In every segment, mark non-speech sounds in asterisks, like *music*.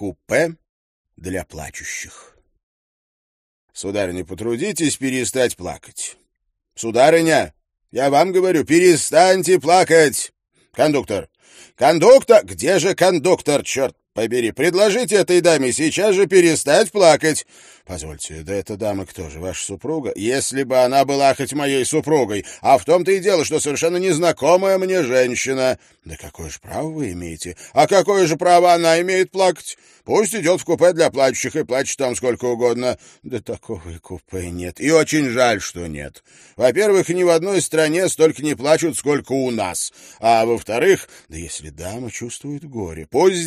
Купе для плачущих. Сударыня, потрудитесь перестать плакать. Сударыня, я вам говорю, перестаньте плакать. Кондуктор, кондуктор, где же кондуктор, черт побери, предложите этой даме сейчас же перестать плакать. Позвольте, да эта дама кто же, ваша супруга? Если бы она была хоть моей супругой, а в том-то и дело, что совершенно незнакомая мне женщина. Да какое же право вы имеете? А какое же право она имеет плакать? Пусть идет в купе для плачущих и плачет там сколько угодно. Да такого и купе нет. И очень жаль, что нет. Во-первых, ни в одной стране столько не плачут, сколько у нас. А во-вторых, да если дама чувствует горе, пусть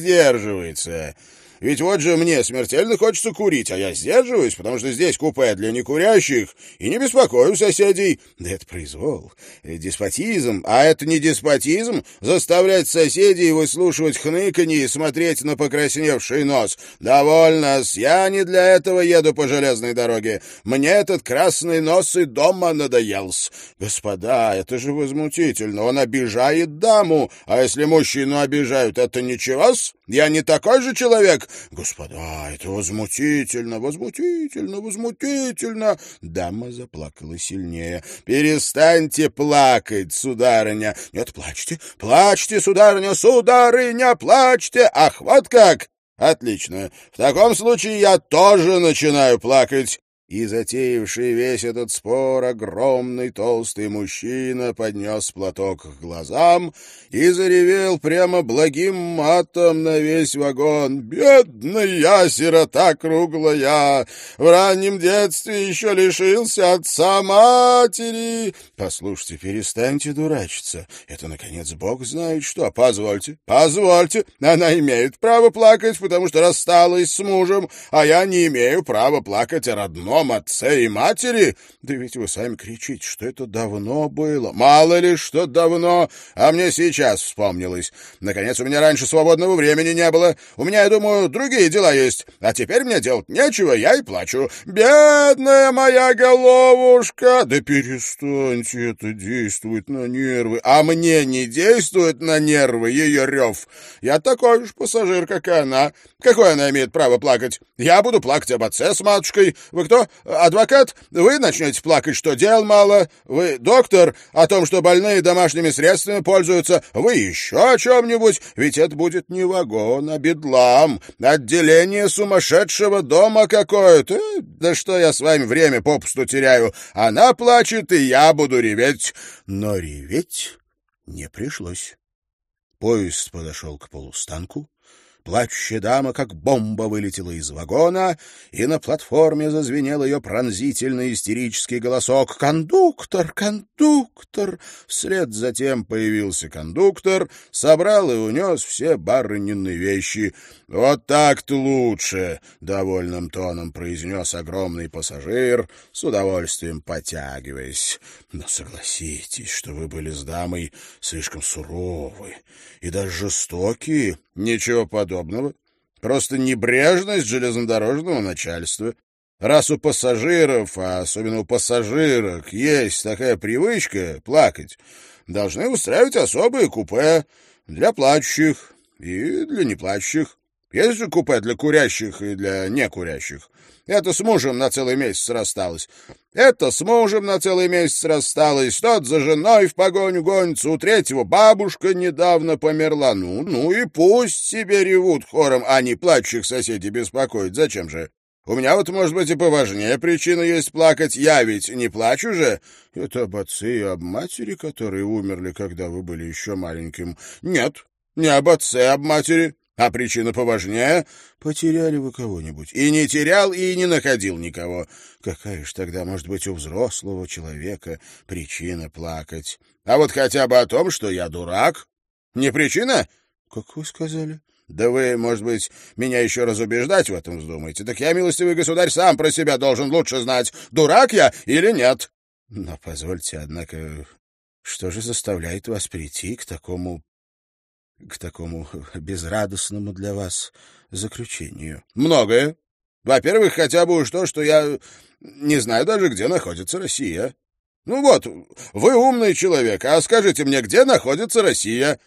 сдерживается. Ведь вот же мне смертельно хочется курить, а я сдерживаюсь, потому что здесь купе для некурящих, и не беспокою соседей. Да это произвол, деспотизм. А это не деспотизм — заставлять соседей выслушивать хныканье и смотреть на покрасневший нос. Довольно я не для этого еду по железной дороге. Мне этот красный нос и дома надоелся. Господа, это же возмутительно. Он обижает даму, а если мужчину обижают, это ничего-с? Я не такой же человек. Господа, это возмутительно, возмутительно, возмутительно. Дама заплакала сильнее. Перестаньте плакать, сударыня. Нет, плачьте, плачьте, сударыня, сударыня, плачьте. Ах, вот как! Отлично. В таком случае я тоже начинаю плакать и затеявший весь этот спор огромный толстый мужчина поднес платок к глазам и заревел прямо благим матом на весь вагон. «Бедный я, сирота круглая! В раннем детстве еще лишился отца матери!» «Послушайте, перестаньте дурачиться. Это, наконец, Бог знает что. Позвольте, позвольте. Она имеет право плакать, потому что рассталась с мужем, а я не имею права плакать о родном родном отце и матери? Да ведь вы сами кричите, что это давно было. Мало ли, что давно, а мне сейчас вспомнилось. Наконец, у меня раньше свободного времени не было. У меня, я думаю, другие дела есть. А теперь мне делать нечего, я и плачу. Бедная моя головушка! Да перестаньте, это действует на нервы. А мне не действует на нервы ее рев. Я такой же пассажир, как и она. Какое она имеет право плакать? Я буду плакать об отце с матушкой. Вы кто? Адвокат? Вы начнете плакать, что дел мало. Вы доктор? О том, что больные домашними средствами пользуются. Вы еще о чем-нибудь? Ведь это будет не вагон, а бедлам. Отделение сумасшедшего дома какое-то. Да что я с вами время попусту теряю? Она плачет, и я буду реветь. Но реветь не пришлось. Поезд подошел к полустанку. Плачущая дама, как бомба, вылетела из вагона, и на платформе зазвенел ее пронзительный истерический голосок «Кондуктор! Кондуктор!» Вслед затем появился кондуктор, собрал и унес все барынины вещи. «Вот так-то лучше!» — довольным тоном произнес огромный пассажир, с удовольствием потягиваясь. «Но согласитесь, что вы были с дамой слишком суровы и даже жестокие». «Ничего подобного. Просто небрежность железнодорожного начальства. Раз у пассажиров, а особенно у пассажирок, есть такая привычка плакать, должны устраивать особые купе для плачущих и для неплачущих. Есть же купе для курящих и для некурящих. Это с мужем на целый месяц рассталась. Это с мужем на целый месяц рассталась. Тот за женой в погоню гонится. У третьего бабушка недавно померла. Ну, ну и пусть себе ревут хором, а не плачущих соседей беспокоить. Зачем же? У меня вот, может быть, и поважнее причина есть плакать. Я ведь не плачу же. Это об отце и об матери, которые умерли, когда вы были еще маленьким. Нет, не об отце, а об матери. А причина поважнее — потеряли вы кого-нибудь. И не терял, и не находил никого. Какая ж тогда может быть у взрослого человека причина плакать? А вот хотя бы о том, что я дурак. Не причина? Как вы сказали? Да вы, может быть, меня еще разубеждать в этом вздумаете. Так я, милостивый государь, сам про себя должен лучше знать, дурак я или нет. Но позвольте, однако, что же заставляет вас прийти к такому к такому безрадостному для вас заключению? — Многое. Во-первых, хотя бы уж то, что я не знаю даже, где находится Россия. Ну вот, вы умный человек, а скажите мне, где находится Россия?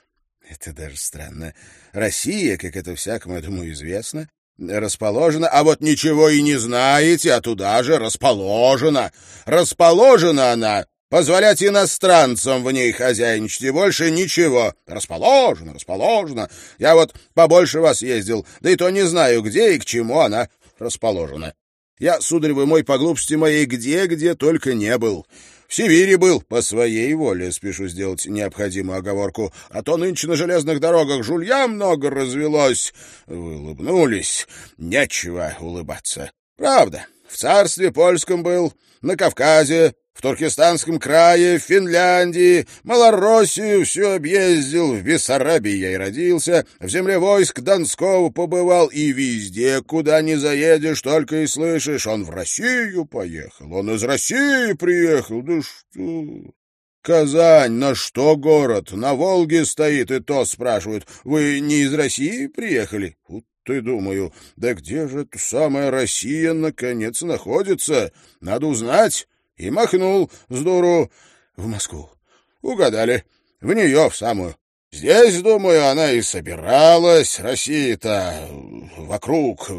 Это даже странно. Россия, как это всякому, я думаю, известно, расположена, а вот ничего и не знаете, а туда же расположена. Расположена она Позволять иностранцам в ней хозяйничать и больше ничего. Расположено, расположено. Я вот побольше вас ездил, да и то не знаю, где и к чему она расположена. Я, сударь мой, по глупости моей, где-где только не был. В Сибири был, по своей воле, спешу сделать необходимую оговорку, а то нынче на железных дорогах жулья много развелось. Вы улыбнулись. Нечего улыбаться. Правда, в царстве польском был, на Кавказе, в Туркестанском крае, в Финляндии, Малороссию все объездил, в Бессарабии я и родился, в земле войск Донского побывал, и везде, куда не заедешь, только и слышишь, он в Россию поехал, он из России приехал, да что... Казань, на что город? На Волге стоит, и то спрашивают, вы не из России приехали? Вот ты, думаю, да где же эта самая Россия, наконец, находится? Надо узнать и махнул с дуру в Москву. Угадали. В нее, в самую. Здесь, думаю, она и собиралась, Россия-то вокруг,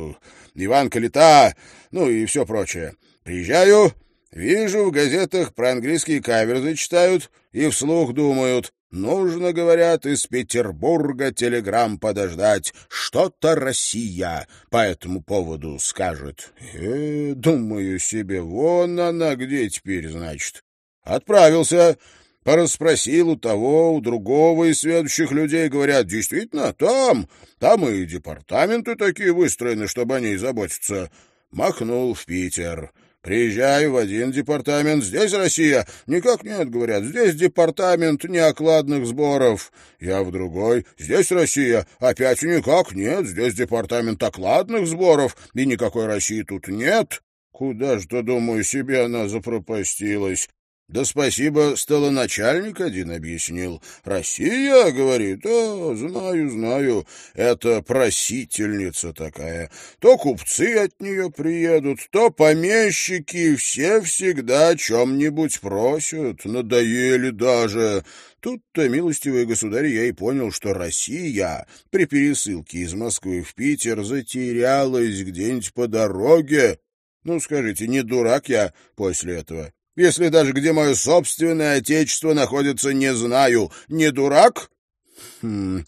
Иван Калита, ну и все прочее. Приезжаю, вижу, в газетах про английские каверзы читают и вслух думают. Нужно, говорят, из Петербурга телеграмм подождать. Что-то Россия по этому поводу скажет. Э, думаю себе, вон она где теперь, значит. Отправился, порасспросил у того, у другого из следующих людей. Говорят, действительно, там, там и департаменты такие выстроены, чтобы о ней заботиться. Махнул в Питер. Приезжаю в один департамент, здесь Россия. Никак нет, говорят, здесь департамент неокладных сборов. Я в другой, здесь Россия. Опять никак нет, здесь департамент окладных сборов, и никакой России тут нет. Куда же-то, думаю, себе она запропастилась? Да спасибо, столоначальник один объяснил. Россия, говорит, а, знаю, знаю, это просительница такая. То купцы от нее приедут, то помещики, все всегда о чем-нибудь просят, надоели даже. Тут-то, милостивые государи, я и понял, что Россия при пересылке из Москвы в Питер затерялась где-нибудь по дороге. Ну, скажите, не дурак я после этого? Если даже где мое собственное отечество находится, не знаю. Не дурак? Хм,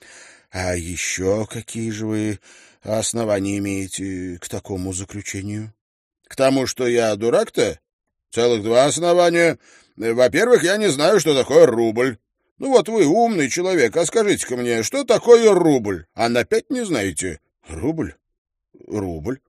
а еще какие же вы основания имеете к такому заключению? К тому, что я дурак-то? Целых два основания. Во-первых, я не знаю, что такое рубль. Ну вот вы умный человек, а скажите-ка мне, что такое рубль? А на пять не знаете? Рубль? Рубль.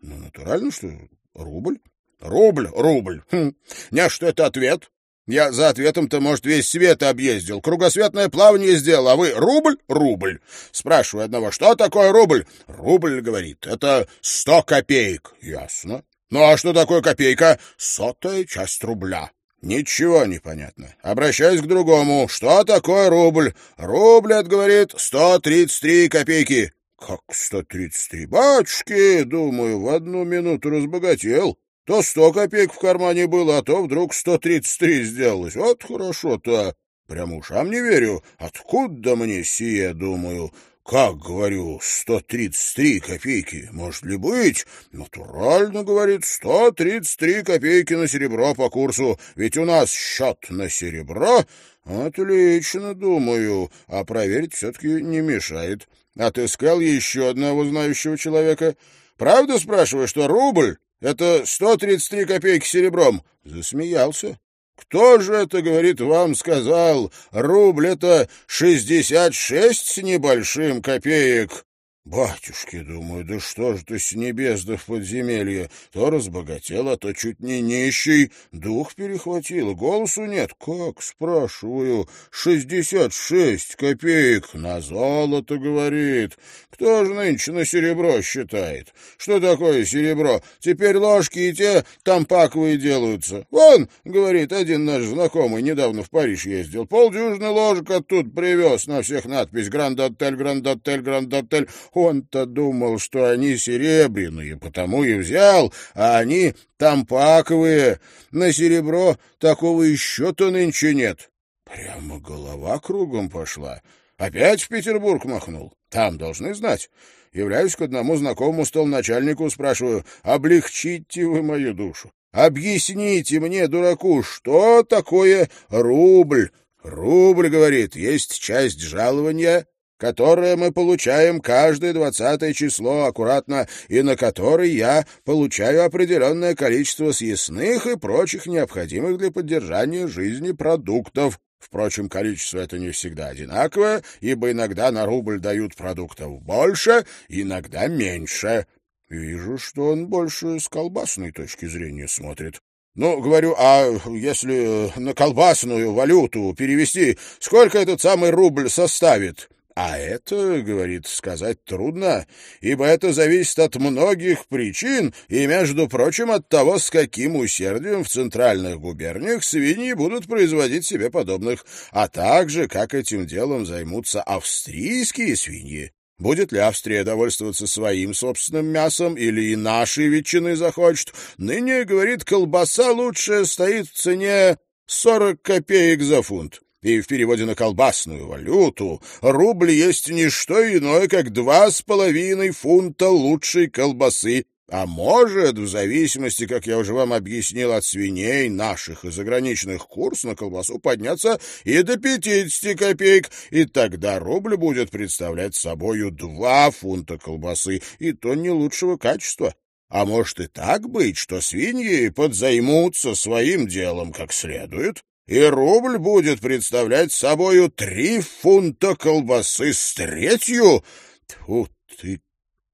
Ну, натурально, что рубль. Рубль, рубль. Хм. Не, что это ответ. Я за ответом-то, может, весь свет объездил, кругосветное плавание сделал, а вы рубль, рубль. Спрашиваю одного, что такое рубль? Рубль, говорит, это сто копеек. Ясно. Ну а что такое копейка? Сотая часть рубля. Ничего не понятно. Обращаюсь к другому. Что такое рубль? Рубль, это, говорит, сто тридцать три копейки. Как сто тридцать три? Батюшки, думаю, в одну минуту разбогател. То сто копеек в кармане было, а то вдруг сто тридцать три сделалось. Вот хорошо-то. Прям ушам не верю. Откуда мне сие, думаю? Как, говорю, сто тридцать три копейки? Может ли быть? Натурально, говорит, сто тридцать три копейки на серебро по курсу. Ведь у нас счет на серебро. Отлично, думаю. А проверить все-таки не мешает. Отыскал еще одного знающего человека. Правда, спрашиваю, что рубль это сто тридцать три копейки серебром. Засмеялся. Кто же это, говорит, вам сказал? Рубль — это шестьдесят шесть с небольшим копеек. Батюшки, думаю, да что же ты с небес да в подземелье? То разбогател, а то чуть не нищий. Дух перехватил, голосу нет. Как, спрашиваю, шестьдесят шесть копеек на золото, говорит. Кто же нынче на серебро считает? Что такое серебро? Теперь ложки и те тампаковые делаются. Вон, говорит, один наш знакомый недавно в Париж ездил. Полдюжины ложек оттуда привез на всех надпись «Гранд-отель, Гранд-отель, Гранд-отель». Он-то думал, что они серебряные, потому и взял, а они тампаковые. На серебро такого еще-то нынче нет. Прямо голова кругом пошла. Опять в Петербург махнул. Там должны знать. Являюсь к одному знакомому столначальнику, спрашиваю, облегчите вы мою душу. Объясните мне, дураку, что такое рубль? Рубль, говорит, есть часть жалования, которое мы получаем каждое двадцатое число аккуратно, и на который я получаю определенное количество съестных и прочих необходимых для поддержания жизни продуктов. Впрочем, количество это не всегда одинаковое, ибо иногда на рубль дают продуктов больше, иногда меньше. Вижу, что он больше с колбасной точки зрения смотрит. Ну, говорю, а если на колбасную валюту перевести, сколько этот самый рубль составит? А это, говорит, сказать трудно, ибо это зависит от многих причин и, между прочим, от того, с каким усердием в центральных губерниях свиньи будут производить себе подобных, а также, как этим делом займутся австрийские свиньи. Будет ли Австрия довольствоваться своим собственным мясом или и нашей ветчины захочет? Ныне, говорит, колбаса лучшая стоит в цене сорок копеек за фунт и в переводе на колбасную валюту рубль есть не что иное, как два с половиной фунта лучшей колбасы, а может, в зависимости, как я уже вам объяснил, от свиней наших и заграничных курс на колбасу подняться и до пятидесяти копеек, и тогда рубль будет представлять собою два фунта колбасы, и то не лучшего качества. А может и так быть, что свиньи подзаймутся своим делом как следует, и рубль будет представлять собою три фунта колбасы с третью. Тьфу ты,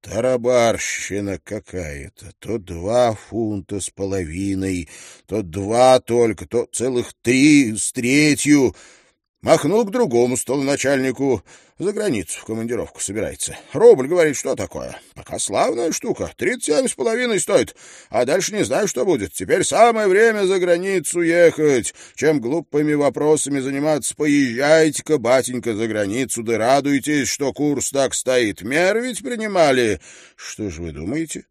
тарабарщина какая-то. То два фунта с половиной, то два только, то целых три с третью. Махнул к другому столоначальнику. За границу в командировку собирается. Рубль, говорит, что такое? Пока славная штука. Тридцать семь с половиной стоит. А дальше не знаю, что будет. Теперь самое время за границу ехать. Чем глупыми вопросами заниматься, поезжайте-ка, батенька, за границу, да радуйтесь, что курс так стоит. Меры ведь принимали. Что же вы думаете?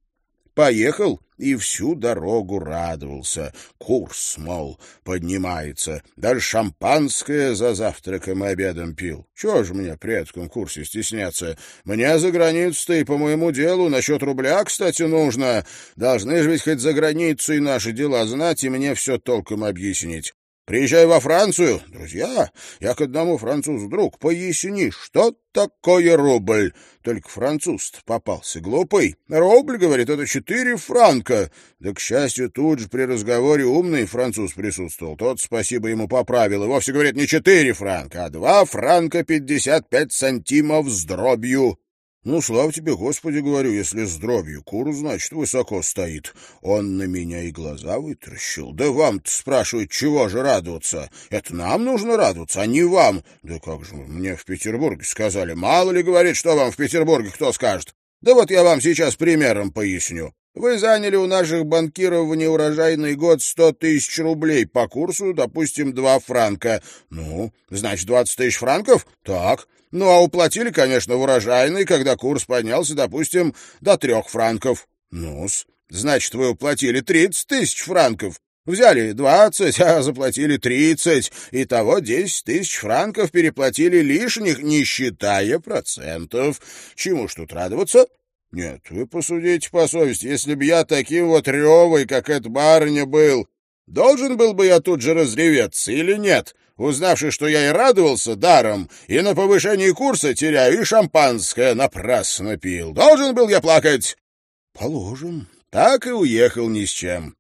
Поехал и всю дорогу радовался. Курс, мол, поднимается. Даже шампанское за завтраком и обедом пил. Чего же мне при этом курсе стесняться? Мне за границу-то и по моему делу насчет рубля, кстати, нужно. Должны же ведь хоть за границу и наши дела знать, и мне все толком объяснить. Приезжаю во Францию. Друзья, я к одному французу друг. Поясни, что такое рубль? Только француз попался глупый. Рубль, говорит, это четыре франка. Да, к счастью, тут же при разговоре умный француз присутствовал. Тот, спасибо ему, поправил. И вовсе, говорит, не четыре франка, а два франка пятьдесят пять сантимов с дробью. Ну, слава тебе, Господи, говорю, если с дробью куру, значит, высоко стоит. Он на меня и глаза вытращил. Да вам-то спрашивают, чего же радоваться? Это нам нужно радоваться, а не вам. Да как же, мне в Петербурге сказали. Мало ли, говорит, что вам в Петербурге кто скажет. Да вот я вам сейчас примером поясню. Вы заняли у наших банкиров в неурожайный год сто тысяч рублей по курсу, допустим, два франка. Ну, значит, двадцать тысяч франков? Так. Ну, а уплатили, конечно, в урожайный, когда курс поднялся, допустим, до трех франков. ну -с, значит, вы уплатили тридцать тысяч франков. Взяли двадцать, *laughs* а заплатили тридцать. Итого десять тысяч франков переплатили лишних, не считая процентов. Чему ж тут радоваться? Нет, вы посудите по совести, если б я таким вот ревой, как эта барыня был, должен был бы я тут же разреветься или нет? Узнавши, что я и радовался даром, и на повышении курса теряю, и шампанское напрасно пил. Должен был я плакать? Положим. Так и уехал ни с чем.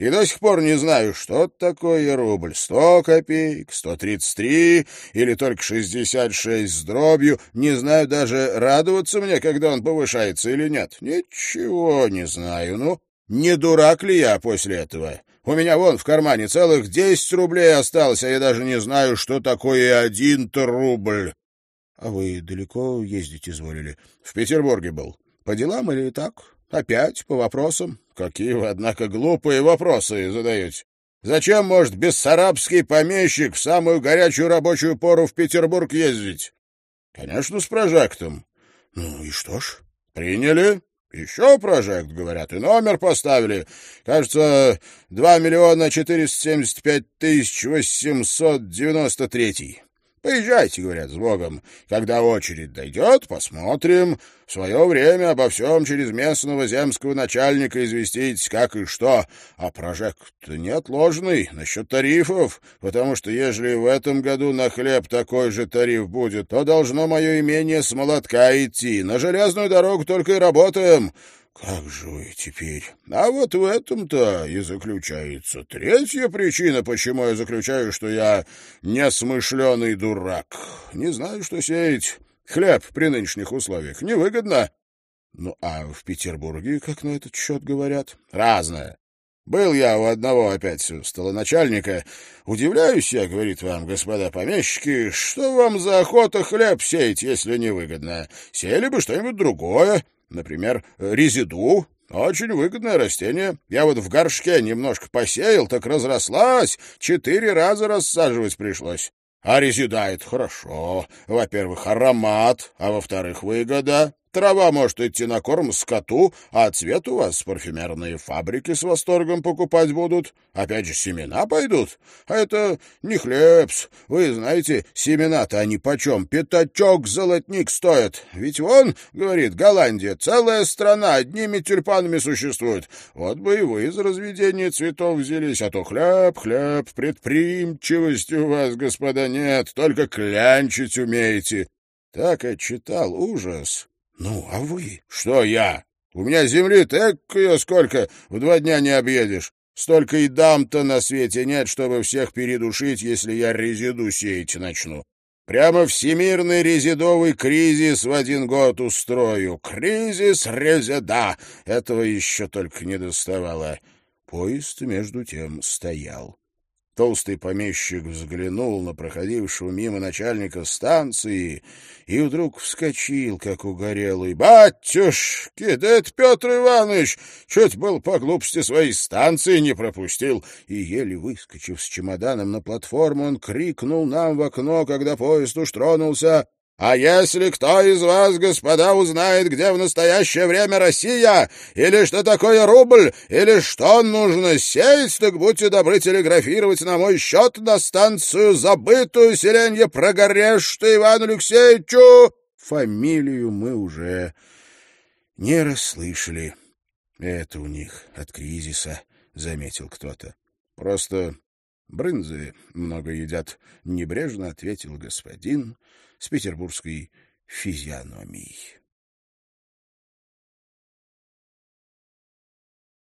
И до сих пор не знаю, что такое рубль. Сто копеек, сто тридцать три или только шестьдесят шесть с дробью. Не знаю даже, радоваться мне, когда он повышается или нет. Ничего не знаю. Ну, не дурак ли я после этого? У меня вон в кармане целых десять рублей осталось, а я даже не знаю, что такое один-то рубль. — А вы далеко ездить изволили? — В Петербурге был. — По делам или так? Опять по вопросам? Какие вы, однако, глупые вопросы задаете. Зачем может бессарабский помещик в самую горячую рабочую пору в Петербург ездить? — Конечно, с прожектом. — Ну и что ж? — Приняли. Еще прожект, говорят, и номер поставили. Кажется, два миллиона четыреста семьдесят пять тысяч восемьсот девяносто третий. Поезжайте, говорят, с Богом. Когда очередь дойдет, посмотрим. В свое время обо всем через местного земского начальника известить, как и что. А прожект-то неотложный насчет тарифов, потому что ежели в этом году на хлеб такой же тариф будет, то должно мое имение с молотка идти. На железную дорогу только и работаем. Как же вы теперь? А вот в этом-то и заключается третья причина, почему я заключаю, что я несмышленый дурак. Не знаю, что сеять. Хлеб при нынешних условиях невыгодно. Ну, а в Петербурге, как на этот счет говорят? Разное. Был я у одного опять столоначальника. Удивляюсь я, говорит вам, господа помещики, что вам за охота хлеб сеять, если невыгодно? Сели бы что-нибудь другое. Например, резиду. Очень выгодное растение. Я вот в горшке немножко посеял, так разрослась. Четыре раза рассаживать пришлось. А резида — это хорошо. Во-первых, аромат, а во-вторых, выгода. Трава может идти на корм скоту, а цвет у вас парфюмерные фабрики с восторгом покупать будут. Опять же, семена пойдут. А это не хлебс. Вы знаете, семена-то они почем? Пятачок золотник стоят. Ведь вон, говорит, Голландия, целая страна одними тюльпанами существует. Вот бы и вы из разведения цветов взялись, а то хлеб, хлеб, предприимчивости у вас, господа, нет, только клянчить умеете. Так отчитал ужас. Ну, а вы? Что я? У меня земли так ее сколько, в два дня не объедешь. Столько и дам-то на свете нет, чтобы всех передушить, если я резиду сеять начну. Прямо всемирный резидовый кризис в один год устрою. Кризис резида. Этого еще только не доставало. Поезд, между тем, стоял. Толстый помещик взглянул на проходившего мимо начальника станции и вдруг вскочил, как угорелый. «Батюшки, да это Петр Иванович! Чуть был по глупости своей станции не пропустил!» И, еле выскочив с чемоданом на платформу, он крикнул нам в окно, когда поезд уж тронулся. А если кто из вас, господа, узнает, где в настоящее время Россия, или что такое рубль, или что нужно сеять, так будьте добры телеграфировать на мой счет на станцию забытую селенье Прогорешта Ивану Алексеевичу. Фамилию мы уже не расслышали. Это у них от кризиса, — заметил кто-то. Просто брынзы много едят, — небрежно ответил господин, — с петербургской физиономией.